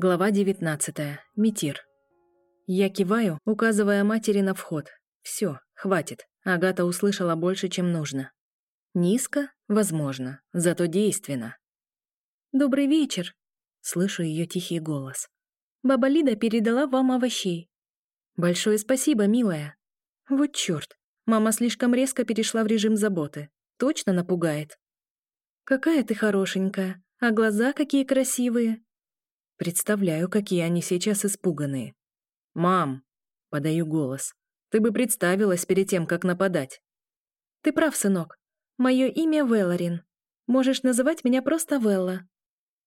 Глава 19. Митир. Я киваю, указывая матери на вход. Все, хватит. Агата услышала больше, чем нужно. Низко? Возможно. Зато действенно. «Добрый вечер!» Слышу ее тихий голос. «Баба Лида передала вам овощей». «Большое спасибо, милая». Вот черт, мама слишком резко перешла в режим заботы. Точно напугает. «Какая ты хорошенькая, а глаза какие красивые!» Представляю, какие они сейчас испуганные. «Мам!» — подаю голос. «Ты бы представилась перед тем, как нападать». «Ты прав, сынок. Мое имя Велларин. Можешь называть меня просто Велла».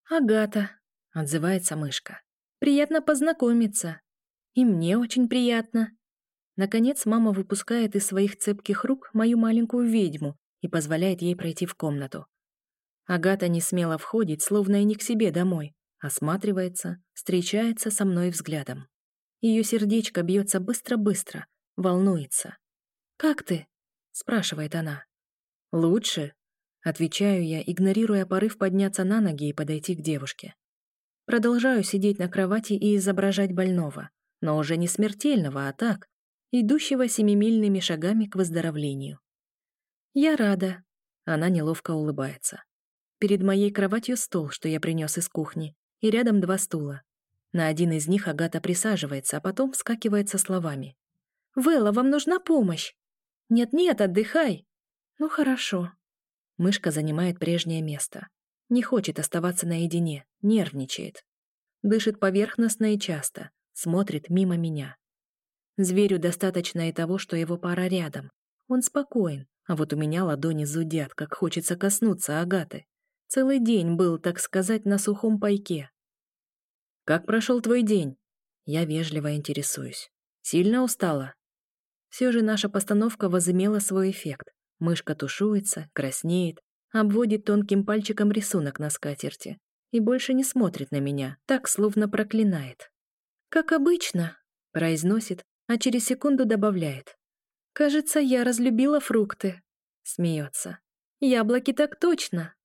«Агата», — отзывается мышка. «Приятно познакомиться». «И мне очень приятно». Наконец мама выпускает из своих цепких рук мою маленькую ведьму и позволяет ей пройти в комнату. Агата не смело входит, словно и не к себе домой, Осматривается, встречается со мной взглядом. Ее сердечко бьется быстро-быстро, волнуется. «Как ты?» — спрашивает она. «Лучше», — отвечаю я, игнорируя порыв подняться на ноги и подойти к девушке. Продолжаю сидеть на кровати и изображать больного, но уже не смертельного, а так, идущего семимильными шагами к выздоровлению. «Я рада», — она неловко улыбается. Перед моей кроватью стол, что я принес из кухни, и рядом два стула. На один из них Агата присаживается, а потом вскакивает со словами. «Вэлла, вам нужна помощь!» «Нет-нет, отдыхай!» «Ну хорошо». Мышка занимает прежнее место. Не хочет оставаться наедине, нервничает. Дышит поверхностно и часто, смотрит мимо меня. Зверю достаточно и того, что его пара рядом. Он спокоен, а вот у меня ладони зудят, как хочется коснуться Агаты. Целый день был, так сказать, на сухом пайке. «Как прошел твой день?» Я вежливо интересуюсь. «Сильно устала?» Все же наша постановка возымела свой эффект. Мышка тушуется, краснеет, обводит тонким пальчиком рисунок на скатерти и больше не смотрит на меня, так словно проклинает. «Как обычно», — произносит, а через секунду добавляет. «Кажется, я разлюбила фрукты», — смеется. «Яблоки так точно».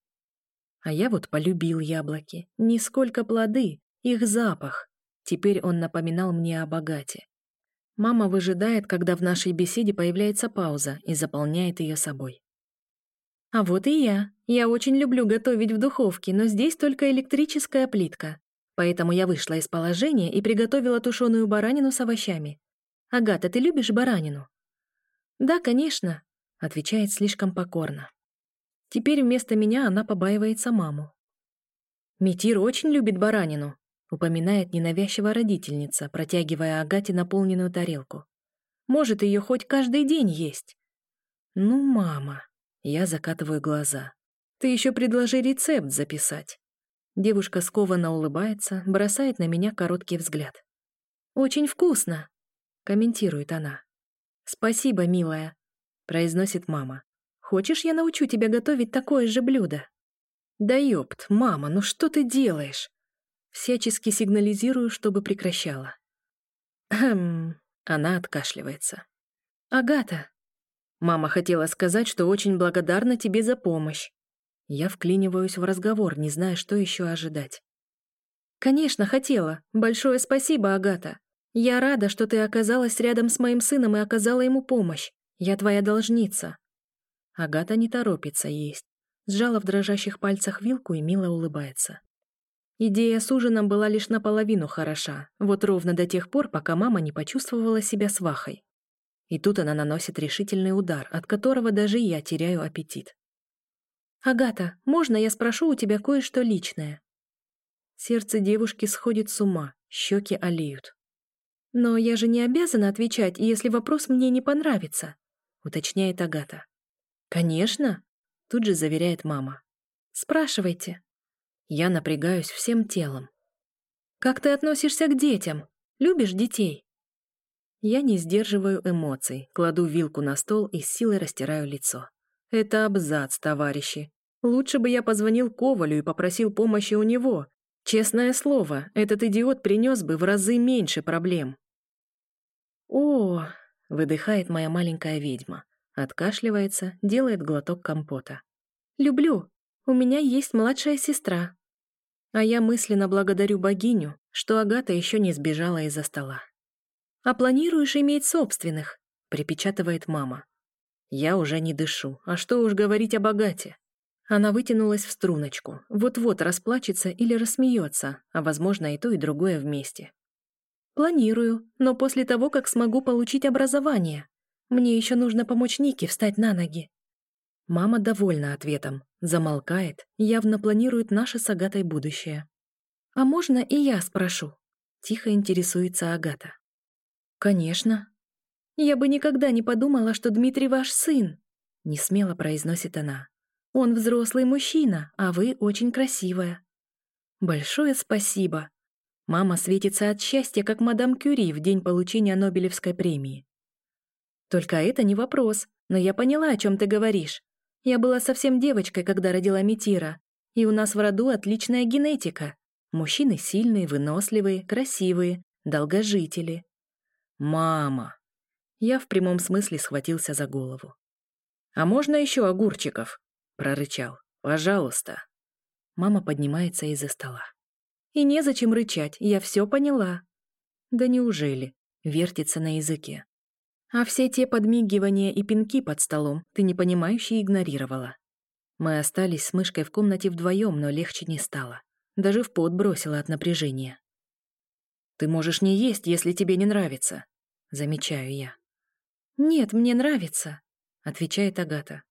А я вот полюбил яблоки. Не сколько плоды, их запах. Теперь он напоминал мне о богате. Мама выжидает, когда в нашей беседе появляется пауза и заполняет ее собой. А вот и я. Я очень люблю готовить в духовке, но здесь только электрическая плитка. Поэтому я вышла из положения и приготовила тушеную баранину с овощами. «Агата, ты любишь баранину?» «Да, конечно», — отвечает слишком покорно. Теперь вместо меня она побаивается маму. «Митир очень любит баранину», — упоминает ненавязчивая родительница, протягивая Агате наполненную тарелку. «Может, ее хоть каждый день есть». «Ну, мама», — я закатываю глаза. «Ты еще предложи рецепт записать». Девушка скованно улыбается, бросает на меня короткий взгляд. «Очень вкусно», — комментирует она. «Спасибо, милая», — произносит мама. Хочешь, я научу тебя готовить такое же блюдо?» «Да ёпт, мама, ну что ты делаешь?» Всячески сигнализирую, чтобы прекращала. «Хм...» Она откашливается. «Агата!» Мама хотела сказать, что очень благодарна тебе за помощь. Я вклиниваюсь в разговор, не зная, что еще ожидать. «Конечно, хотела. Большое спасибо, Агата. Я рада, что ты оказалась рядом с моим сыном и оказала ему помощь. Я твоя должница. Агата не торопится есть. Сжала в дрожащих пальцах вилку и мило улыбается. Идея с ужином была лишь наполовину хороша, вот ровно до тех пор, пока мама не почувствовала себя свахой. И тут она наносит решительный удар, от которого даже я теряю аппетит. «Агата, можно я спрошу у тебя кое-что личное?» Сердце девушки сходит с ума, щеки олеют. «Но я же не обязана отвечать, если вопрос мне не понравится», уточняет Агата. «Конечно», — тут же заверяет мама. «Спрашивайте». Я напрягаюсь всем телом. «Как ты относишься к детям? Любишь детей?» Я не сдерживаю эмоций, кладу вилку на стол и с силой растираю лицо. Это абзац, товарищи. Лучше бы я позвонил Ковалю и попросил помощи у него. Честное слово, этот идиот принес бы в разы меньше проблем. «О!» — выдыхает моя маленькая ведьма. Откашливается, делает глоток компота. «Люблю. У меня есть младшая сестра». А я мысленно благодарю богиню, что Агата еще не сбежала из-за стола. «А планируешь иметь собственных?» — припечатывает мама. Я уже не дышу, а что уж говорить о богате. Она вытянулась в струночку, вот-вот расплачется или рассмеется, а, возможно, и то, и другое вместе. «Планирую, но после того, как смогу получить образование. Мне еще нужно помочь Нике встать на ноги». Мама довольна ответом, замолкает, явно планирует наше с Агатой будущее. «А можно и я спрошу?» Тихо интересуется Агата. «Конечно». «Я бы никогда не подумала, что Дмитрий ваш сын», — несмело произносит она. «Он взрослый мужчина, а вы очень красивая». «Большое спасибо». Мама светится от счастья, как мадам Кюри в день получения Нобелевской премии. «Только это не вопрос, но я поняла, о чем ты говоришь. Я была совсем девочкой, когда родила Митира, и у нас в роду отличная генетика. Мужчины сильные, выносливые, красивые, долгожители. Мама! Я в прямом смысле схватился за голову. «А можно еще огурчиков?» — прорычал. «Пожалуйста». Мама поднимается из-за стола. «И незачем рычать, я все поняла». «Да неужели?» — вертится на языке. А все те подмигивания и пинки под столом ты непонимающе игнорировала. Мы остались с мышкой в комнате вдвоем, но легче не стало. Даже в пот бросила от напряжения. «Ты можешь не есть, если тебе не нравится», — замечаю я. «Нет, мне нравится», — отвечает Агата.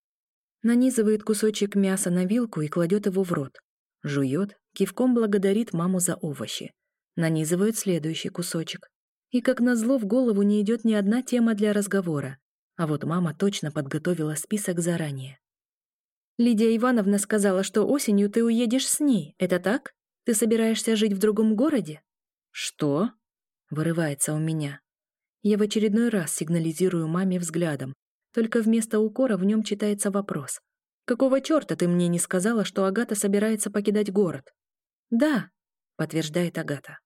Нанизывает кусочек мяса на вилку и кладет его в рот. Жует, кивком благодарит маму за овощи. Нанизывает следующий кусочек. И как назло в голову не идет ни одна тема для разговора. А вот мама точно подготовила список заранее. Лидия Ивановна сказала, что осенью ты уедешь с ней. Это так? Ты собираешься жить в другом городе? Что? Вырывается у меня. Я в очередной раз сигнализирую маме взглядом. Только вместо укора в нем читается вопрос. «Какого черта ты мне не сказала, что Агата собирается покидать город?» «Да», — подтверждает Агата.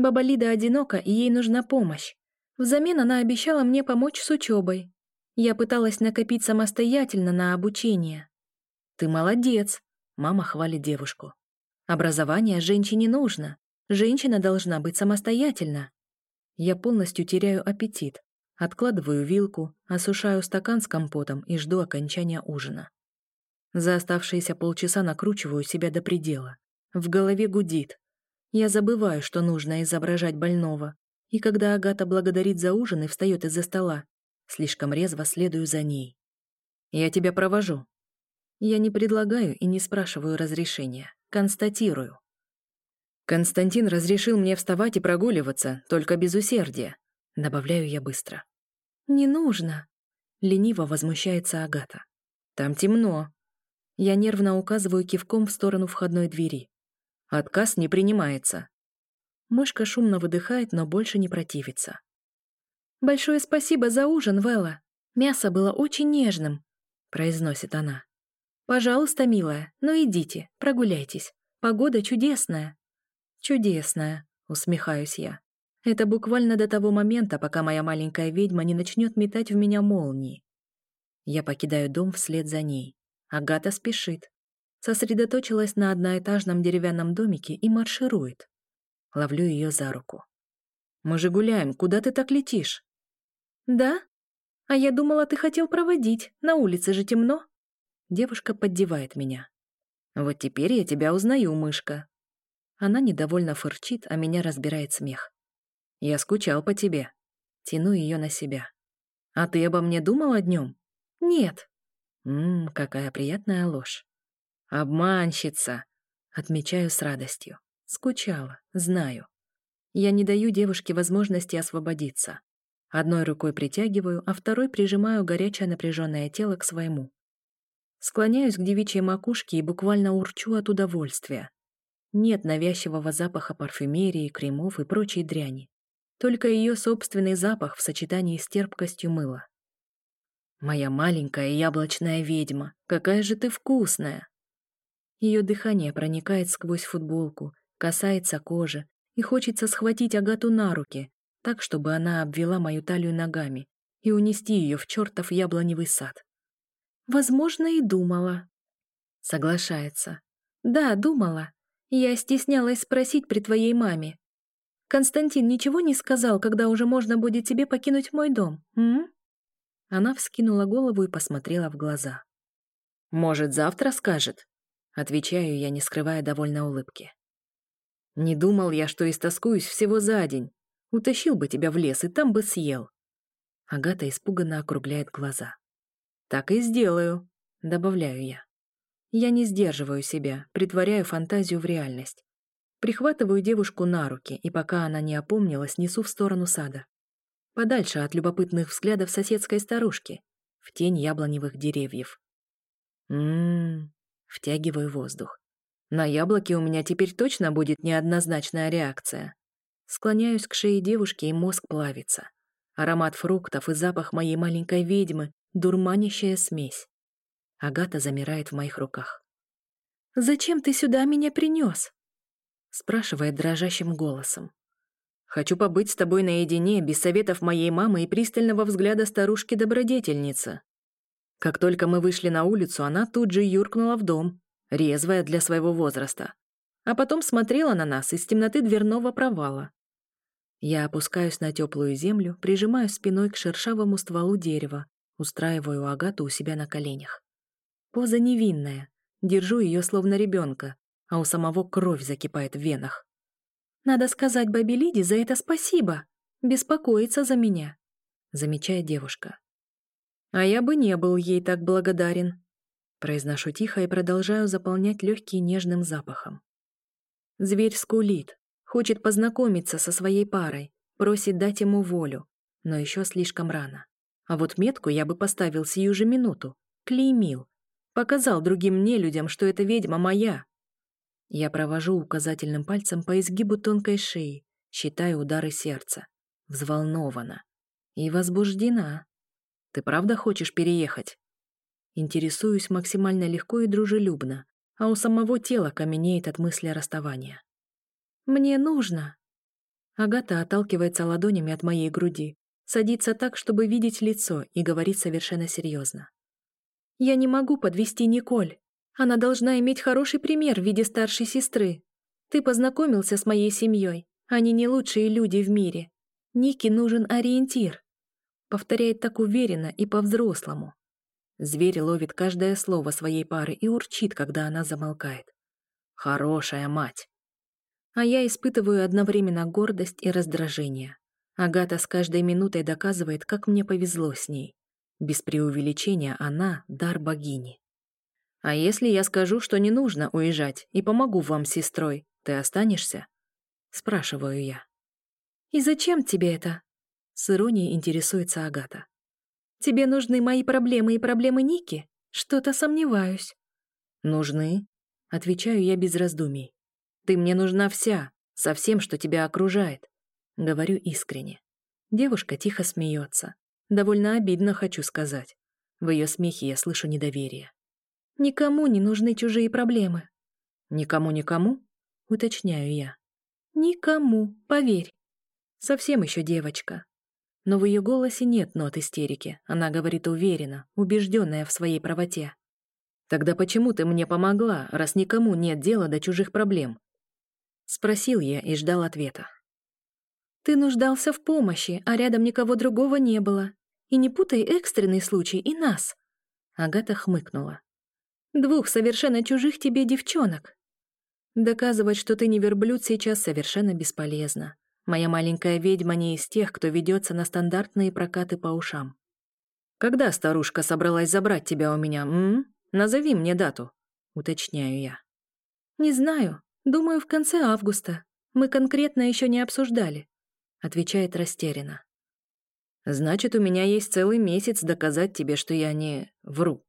«Баба Лида одинока, и ей нужна помощь. Взамен она обещала мне помочь с учебой. Я пыталась накопить самостоятельно на обучение. «Ты молодец!» — мама хвалит девушку. «Образование женщине нужно. Женщина должна быть самостоятельна». Я полностью теряю аппетит. Откладываю вилку, осушаю стакан с компотом и жду окончания ужина. За оставшиеся полчаса накручиваю себя до предела. В голове гудит. Я забываю, что нужно изображать больного. И когда Агата благодарит за ужин и встает из-за стола, слишком резво следую за ней. «Я тебя провожу», я не предлагаю и не спрашиваю разрешения. Констатирую. Константин разрешил мне вставать и прогуливаться, только без усердия. Добавляю я быстро. «Не нужно», — лениво возмущается Агата. «Там темно». Я нервно указываю кивком в сторону входной двери. Отказ не принимается. Мышка шумно выдыхает, но больше не противится. «Большое спасибо за ужин, Вела. Мясо было очень нежным», — произносит она. «Пожалуйста, милая, ну идите, прогуляйтесь. Погода чудесная». «Чудесная», — усмехаюсь я. Это буквально до того момента, пока моя маленькая ведьма не начнет метать в меня молнии. Я покидаю дом вслед за ней. Агата спешит. Сосредоточилась на одноэтажном деревянном домике и марширует. Ловлю ее за руку. «Мы же гуляем, куда ты так летишь?» «Да? А я думала, ты хотел проводить, на улице же темно». Девушка поддевает меня. «Вот теперь я тебя узнаю, мышка». Она недовольно фырчит, а меня разбирает смех. «Я скучал по тебе». Тяну ее на себя. «А ты обо мне думала днем?» «Нет». «Ммм, какая приятная ложь». «Обманщица!» Отмечаю с радостью. Скучала, знаю. Я не даю девушке возможности освободиться. Одной рукой притягиваю, а второй прижимаю горячее напряженное тело к своему. Склоняюсь к девичьей макушке и буквально урчу от удовольствия. Нет навязчивого запаха парфюмерии, кремов и прочей дряни. Только ее собственный запах в сочетании с терпкостью мыла. «Моя маленькая яблочная ведьма, какая же ты вкусная!» Ее дыхание проникает сквозь футболку, касается кожи, и хочется схватить Агату на руки, так, чтобы она обвела мою талию ногами и унести ее в чертов яблоневый сад. Возможно, и думала. Соглашается. Да, думала. Я стеснялась спросить при твоей маме. Константин ничего не сказал, когда уже можно будет тебе покинуть мой дом, м? Она вскинула голову и посмотрела в глаза. «Может, завтра скажет?» Отвечаю я, не скрывая довольной улыбки. «Не думал я, что истоскуюсь всего за день. Утащил бы тебя в лес и там бы съел». Агата испуганно округляет глаза. «Так и сделаю», — добавляю я. Я не сдерживаю себя, притворяю фантазию в реальность. Прихватываю девушку на руки, и пока она не опомнилась, несу в сторону сада. Подальше от любопытных взглядов соседской старушки, в тень яблоневых деревьев. Ммм, втягиваю воздух. На яблоке у меня теперь точно будет неоднозначная реакция. Склоняюсь к шее девушки, и мозг плавится. Аромат фруктов и запах моей маленькой ведьмы — дурманящая смесь. Агата замирает в моих руках. «Зачем ты сюда меня принес?» спрашивает дрожащим голосом. «Хочу побыть с тобой наедине, без советов моей мамы и пристального взгляда старушки-добродетельницы». Как только мы вышли на улицу, она тут же юркнула в дом, резвая для своего возраста, а потом смотрела на нас из темноты дверного провала. Я опускаюсь на теплую землю, прижимаю спиной к шершавому стволу дерева, устраиваю Агату у себя на коленях. Поза невинная, держу ее словно ребенка, а у самого кровь закипает в венах. «Надо сказать бабе Лиде за это спасибо. Беспокоится за меня», — замечает девушка. «А я бы не был ей так благодарен», — произношу тихо и продолжаю заполнять легкие нежным запахом. Зверь скулит, хочет познакомиться со своей парой, просит дать ему волю, но еще слишком рано. А вот метку я бы поставил сию же минуту, клеймил, показал другим нелюдям, что эта ведьма моя, я провожу указательным пальцем по изгибу тонкой шеи, считаю удары сердца. Взволнована. И возбуждена. Ты правда хочешь переехать? Интересуюсь максимально легко и дружелюбно, а у самого тела каменеет от мысли расставания. «Мне нужно». Агата отталкивается ладонями от моей груди, садится так, чтобы видеть лицо, и говорит совершенно серьезно. «Я не могу подвести Николь. Она должна иметь хороший пример в виде старшей сестры. Ты познакомился с моей семьей. Они не лучшие люди в мире. Нике нужен ориентир. Повторяет так уверенно и по-взрослому. Зверь ловит каждое слово своей пары и урчит, когда она замолкает. Хорошая мать. А я испытываю одновременно гордость и раздражение. Агата с каждой минутой доказывает, как мне повезло с ней. Без преувеличения она — дар богини. А если я скажу, что не нужно уезжать и помогу вам с сестрой, ты останешься? Спрашиваю я. И зачем тебе это? С иронией интересуется Агата. Тебе нужны мои проблемы и проблемы Ники? Что-то сомневаюсь. Нужны? Отвечаю я без раздумий. Ты мне нужна вся, со всем, что тебя окружает. Говорю искренне. Девушка тихо смеется. Довольно обидно, хочу сказать. В ее смехе я слышу недоверие. Никому не нужны чужие проблемы. Никому-никому? Уточняю я. Никому, поверь. Совсем еще девочка. Но в ее голосе нет нот истерики. Она говорит уверенно, убежденная в своей правоте. «Тогда почему ты мне помогла, раз никому нет дела до чужих проблем?» Спросил я и ждал ответа. «Ты нуждался в помощи, а рядом никого другого не было. И не путай экстренный случай и нас». Агата хмыкнула. Двух совершенно чужих тебе девчонок. Доказывать, что ты не верблюд, сейчас совершенно бесполезно. Моя маленькая ведьма не из тех, кто ведется на стандартные прокаты по ушам. Когда старушка собралась забрать тебя у меня, м? Назови мне дату, уточняю я. Не знаю. Думаю, в конце августа. Мы конкретно еще не обсуждали, отвечает растерянно. Значит, у меня есть целый месяц доказать тебе, что я не вру.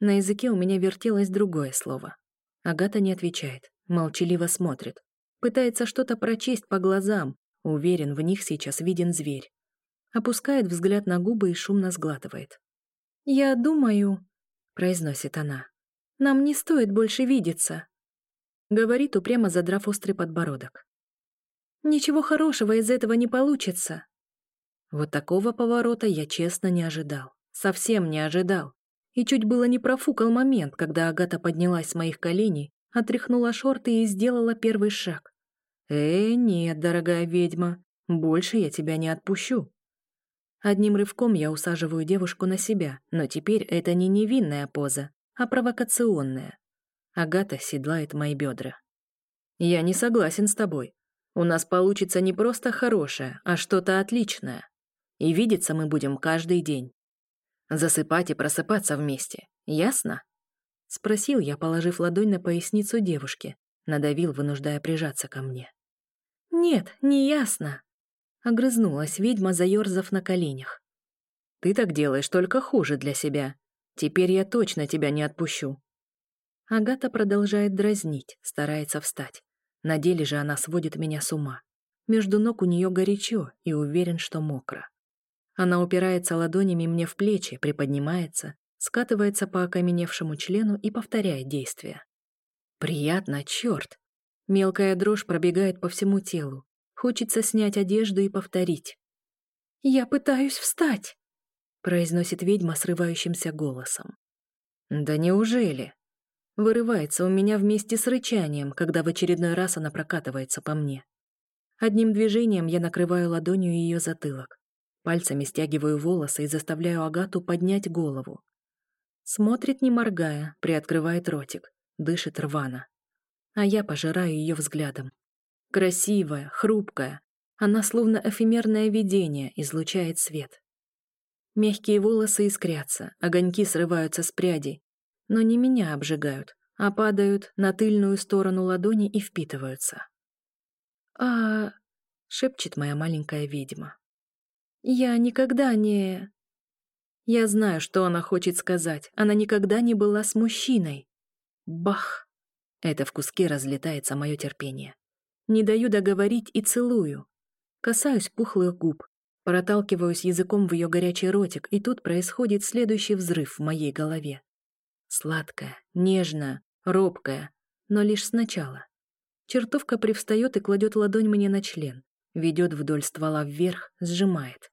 На языке у меня вертелось другое слово. Агата не отвечает, молчаливо смотрит. Пытается что-то прочесть по глазам, уверен, в них сейчас виден зверь. Опускает взгляд на губы и шумно сглатывает. «Я думаю», — произносит она, — «нам не стоит больше видеться», — говорит, упрямо задрав острый подбородок. «Ничего хорошего из этого не получится». Вот такого поворота я честно не ожидал. Совсем не ожидал и чуть было не профукал момент, когда Агата поднялась с моих коленей, отряхнула шорты и сделала первый шаг. «Э, нет, дорогая ведьма, больше я тебя не отпущу». Одним рывком я усаживаю девушку на себя, но теперь это не невинная поза, а провокационная. Агата седлает мои бедра. «Я не согласен с тобой. У нас получится не просто хорошее, а что-то отличное. И видеться мы будем каждый день. Засыпать и просыпаться вместе. Ясно?» Спросил я, положив ладонь на поясницу девушки, надавил, вынуждая прижаться ко мне. «Нет, не ясно», — огрызнулась ведьма, заёрзав на коленях. «Ты так делаешь только хуже для себя. Теперь я точно тебя не отпущу». Агата продолжает дразнить, старается встать. На деле же она сводит меня с ума. Между ног у нее горячо и уверен, что мокро. Она упирается ладонями мне в плечи, приподнимается, скатывается по окаменевшему члену и повторяет действия. Приятно, черт! Мелкая дрожь пробегает по всему телу. Хочется снять одежду и повторить. «Я пытаюсь встать», — произносит ведьма срывающимся голосом. «Да неужели?» Вырывается у меня вместе с рычанием, когда в очередной раз она прокатывается по мне. Одним движением я накрываю ладонью ее затылок. Пальцами стягиваю волосы и заставляю Агату поднять голову. Смотрит, не моргая, приоткрывает ротик, дышит рвано. А я пожираю ее взглядом. Красивая, хрупкая, она словно эфемерное видение, излучает свет. Мягкие волосы искрятся, огоньки срываются с прядей, но не меня обжигают, а падают на тыльную сторону ладони и впитываются. «А...» — шепчет моя маленькая ведьма. «Я никогда не...» Я знаю, что она хочет сказать. Она никогда не была с мужчиной. Бах! Это в куске разлетается мое терпение. Не даю договорить и целую. Касаюсь пухлых губ, проталкиваюсь языком в ее горячий ротик, и тут происходит следующий взрыв в моей голове. Сладкая, нежная, робкая, но лишь сначала. Чертовка привстает и кладет ладонь мне на член, ведет вдоль ствола вверх, сжимает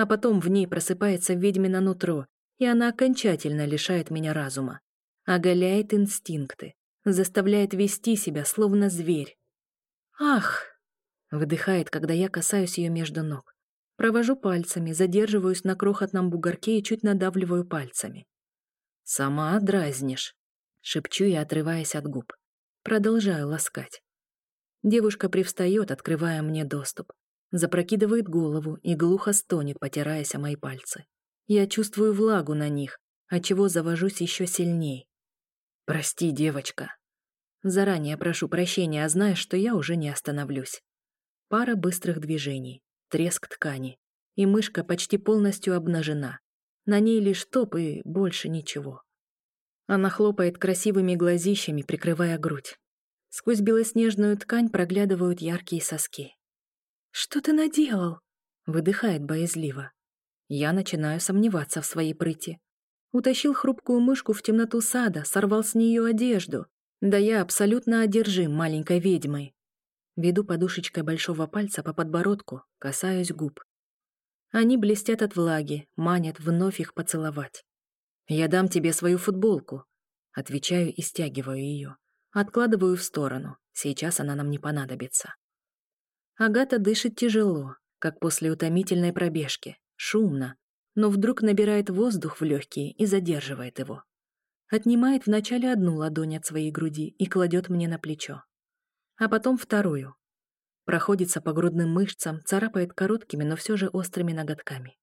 а потом в ней просыпается ведьмино нутро, и она окончательно лишает меня разума, оголяет инстинкты, заставляет вести себя, словно зверь. «Ах!» — выдыхает, когда я касаюсь ее между ног. Провожу пальцами, задерживаюсь на крохотном бугорке и чуть надавливаю пальцами. «Сама дразнишь», — шепчу я, отрываясь от губ. Продолжаю ласкать. Девушка привстает, открывая мне доступ. Запрокидывает голову и глухо стонет, потираясь о мои пальцы. Я чувствую влагу на них, отчего завожусь еще сильней. «Прости, девочка». Заранее прошу прощения, а знаешь, что я уже не остановлюсь. Пара быстрых движений, треск ткани, и мышка почти полностью обнажена. На ней лишь топ и больше ничего. Она хлопает красивыми глазищами, прикрывая грудь. Сквозь белоснежную ткань проглядывают яркие соски. «Что ты наделал?» — выдыхает боязливо. Я начинаю сомневаться в своей прыти. Утащил хрупкую мышку в темноту сада, сорвал с нее одежду. Да я абсолютно одержим маленькой ведьмой. Веду подушечкой большого пальца по подбородку, касаюсь губ. Они блестят от влаги, манят вновь их поцеловать. «Я дам тебе свою футболку», — отвечаю и стягиваю ее. Откладываю в сторону, сейчас она нам не понадобится. Агата дышит тяжело, как после утомительной пробежки, шумно, но вдруг набирает воздух в легкие и задерживает его. Отнимает вначале одну ладонь от своей груди и кладет мне на плечо. А потом вторую. Проходится по грудным мышцам, царапает короткими, но все же острыми ноготками.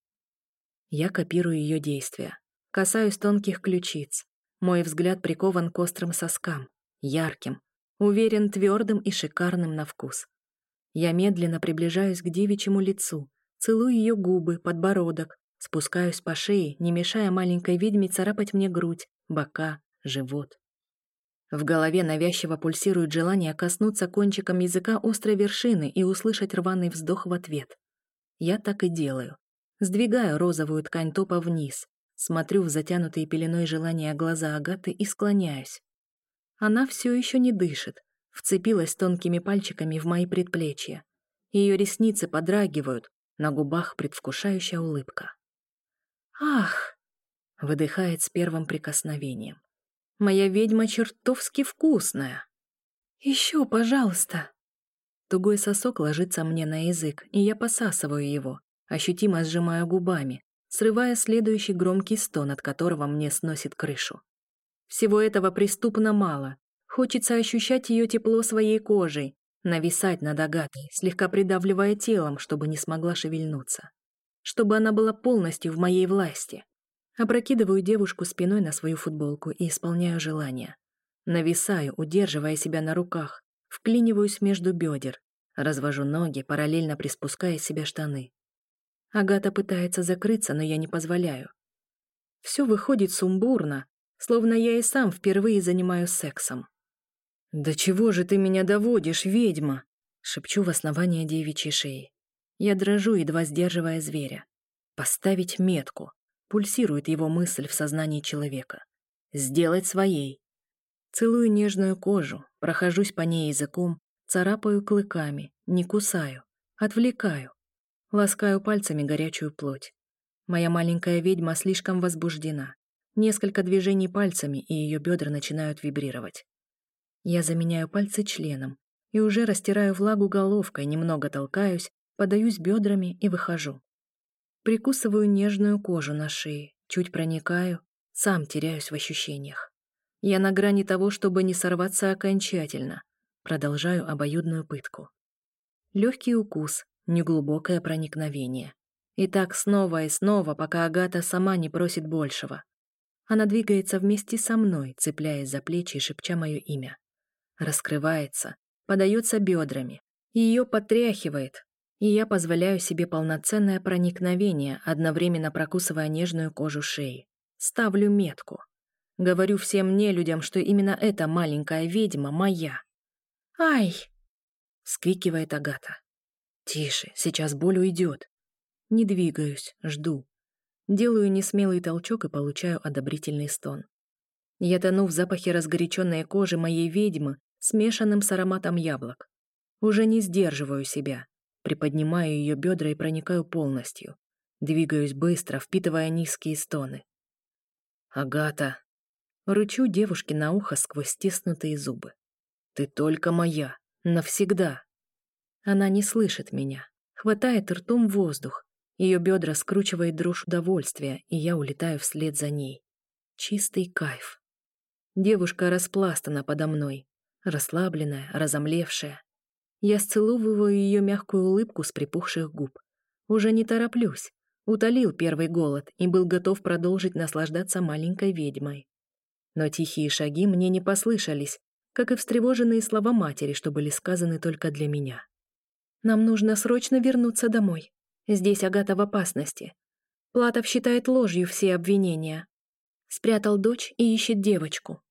Я копирую ее действия. Касаюсь тонких ключиц. Мой взгляд прикован к острым соскам, ярким, уверен, твердым и шикарным на вкус. Я медленно приближаюсь к девичьему лицу, целую ее губы, подбородок, спускаюсь по шее, не мешая маленькой ведьме царапать мне грудь, бока, живот. В голове навязчиво пульсирует желание коснуться кончиком языка острой вершины и услышать рваный вздох в ответ. Я так и делаю. Сдвигаю розовую ткань топа вниз, смотрю в затянутые пеленой желания глаза Агаты и склоняюсь. Она все еще не дышит, вцепилась тонкими пальчиками в мои предплечья. Ее ресницы подрагивают, на губах предвкушающая улыбка. «Ах!» — выдыхает с первым прикосновением. «Моя ведьма чертовски вкусная!» «Еще, пожалуйста!» Тугой сосок ложится мне на язык, и я посасываю его, ощутимо сжимая губами, срывая следующий громкий стон, от которого мне сносит крышу. Всего этого преступно мало. Хочется ощущать ее тепло своей кожей, нависать над Агатой, слегка придавливая телом, чтобы не смогла шевельнуться. Чтобы она была полностью в моей власти. Опрокидываю девушку спиной на свою футболку и исполняю желание. Нависаю, удерживая себя на руках, вклиниваюсь между бедер, развожу ноги, параллельно приспуская себе штаны. Агата пытается закрыться, но я не позволяю. Все выходит сумбурно, словно я и сам впервые занимаюсь сексом. «Да чего же ты меня доводишь, ведьма?» — шепчу в основание девичьей шеи. Я дрожу, едва сдерживая зверя. «Поставить метку», — пульсирует его мысль в сознании человека. «Сделать своей». Целую нежную кожу, прохожусь по ней языком, царапаю клыками, не кусаю, отвлекаю. Ласкаю пальцами горячую плоть. Моя маленькая ведьма слишком возбуждена. Несколько движений пальцами, и ее бедра начинают вибрировать. Я заменяю пальцы членом и уже растираю влагу головкой, немного толкаюсь, подаюсь бедрами и выхожу. Прикусываю нежную кожу на шее, чуть проникаю, сам теряюсь в ощущениях. Я на грани того, чтобы не сорваться окончательно. Продолжаю обоюдную пытку. Легкий укус, неглубокое проникновение. И так снова и снова, пока Агата сама не просит большего. Она двигается вместе со мной, цепляясь за плечи и шепча мое имя раскрывается, подается бедрами, ее потряхивает, и я позволяю себе полноценное проникновение, одновременно прокусывая нежную кожу шеи. Ставлю метку. Говорю всем нелюдям, что именно эта маленькая ведьма моя. «Ай!» — скрикивает Агата. «Тише, сейчас боль уйдет». Не двигаюсь, жду. Делаю несмелый толчок и получаю одобрительный стон. Я тону в запахе разгоряченной кожи моей ведьмы смешанным с ароматом яблок. Уже не сдерживаю себя. Приподнимаю ее бедра и проникаю полностью. Двигаюсь быстро, впитывая низкие стоны. «Агата!» Рычу девушке на ухо сквозь стиснутые зубы. «Ты только моя! Навсегда!» Она не слышит меня. Хватает ртом воздух. Ее бедра скручивает дрожь удовольствия, и я улетаю вслед за ней. Чистый кайф. Девушка распластана подо мной, расслабленная, разомлевшая. Я сцеловываю ее мягкую улыбку с припухших губ. Уже не тороплюсь. Утолил первый голод и был готов продолжить наслаждаться маленькой ведьмой. Но тихие шаги мне не послышались, как и встревоженные слова матери, что были сказаны только для меня. «Нам нужно срочно вернуться домой. Здесь Агата в опасности. Платов считает ложью все обвинения. Спрятал дочь и ищет девочку.